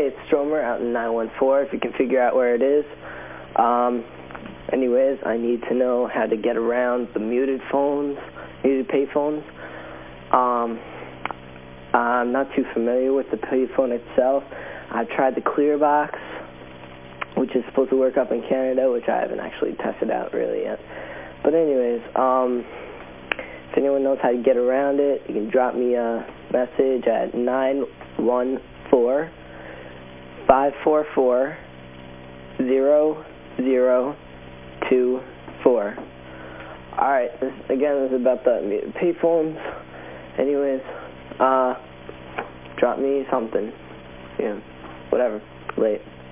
Hey, it's Stromer out in 914, if you can figure out where it is. Um, anyways, I need to know how to get around the muted phones, muted payphones. Um, I'm not too familiar with the payphone itself. I've tried the Clearbox, which is supposed to work up in Canada, which I haven't actually tested out really yet. But anyways, um, if anyone knows how to get around it, you can drop me a message at 914 544 0024. Alright, again, this is about the payphones. Anyways, uh, drop me something. Yeah, whatever. Late.